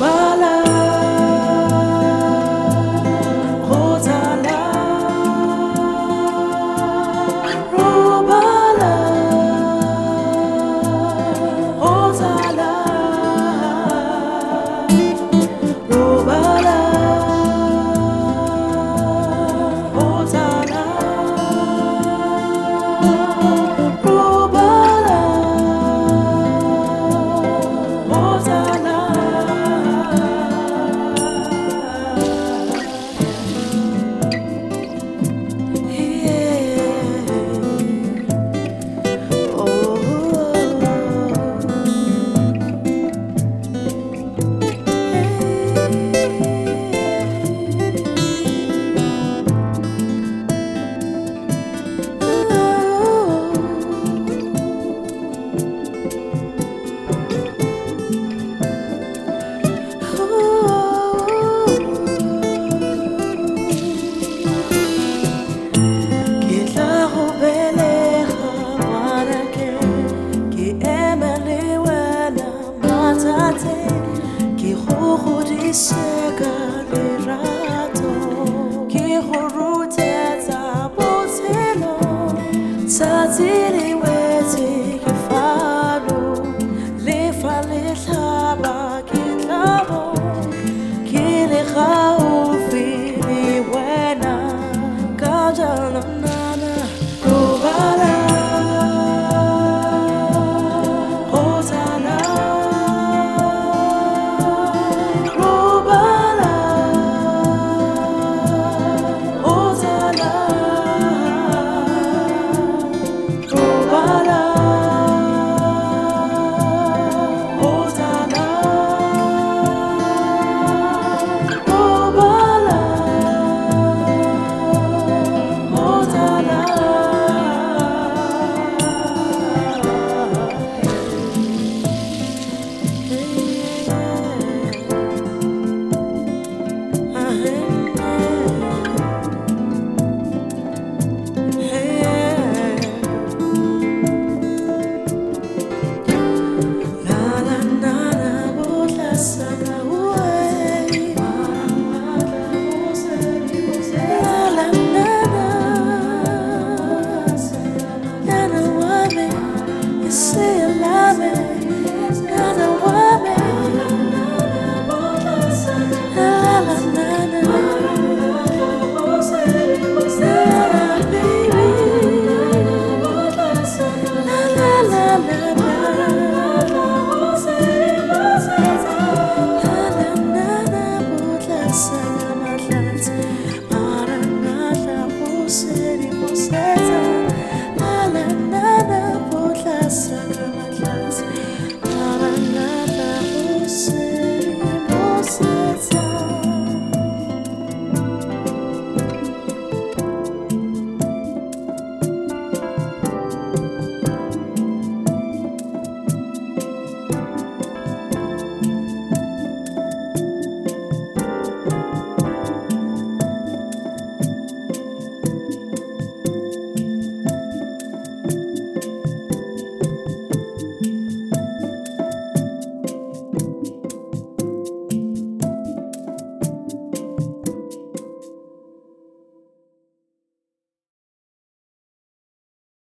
nana tsatsi le wetse